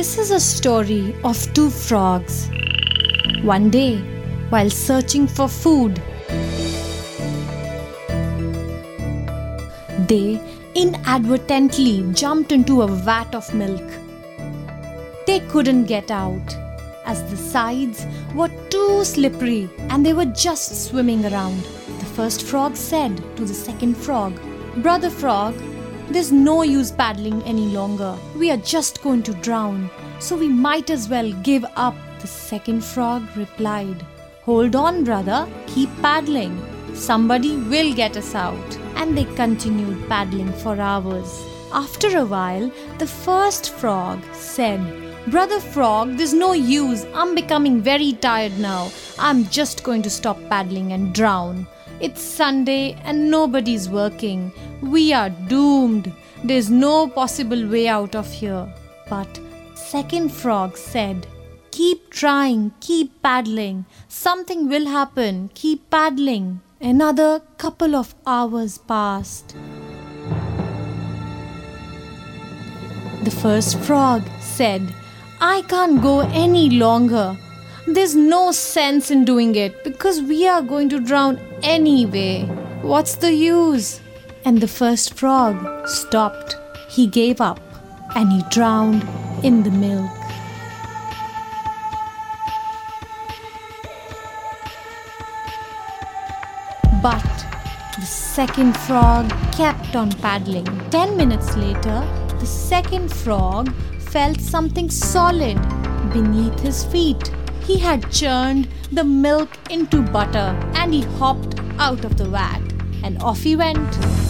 This is a story of two frogs. One day, while searching for food, they inadvertently jumped into a vat of milk. They couldn't get out as the sides were too slippery and they were just swimming around. The first frog said to the second frog, Brother Frog, there's no use paddling any longer. We are just going to drown, so we might as well give up. The second frog replied, Hold on, brother, keep paddling. Somebody will get us out. And they continued paddling for hours. After a while, the first frog said, Brother Frog, there's no use. I'm becoming very tired now. I'm just going to stop paddling and drown. It's Sunday and nobody's working. We are doomed. There's no possible way out of here. But Second Frog said, Keep trying, keep paddling. Something will happen. Keep paddling. Another couple of hours passed. The first frog said, I can't go any longer. There's no sense in doing it because we are going to drown anyway. What's the use? And the first frog stopped. He gave up and he drowned in the milk. But the second frog kept on paddling. Ten minutes later, the second frog felt something solid beneath his feet. He had churned the milk into butter and he hopped out of the vat and off he went.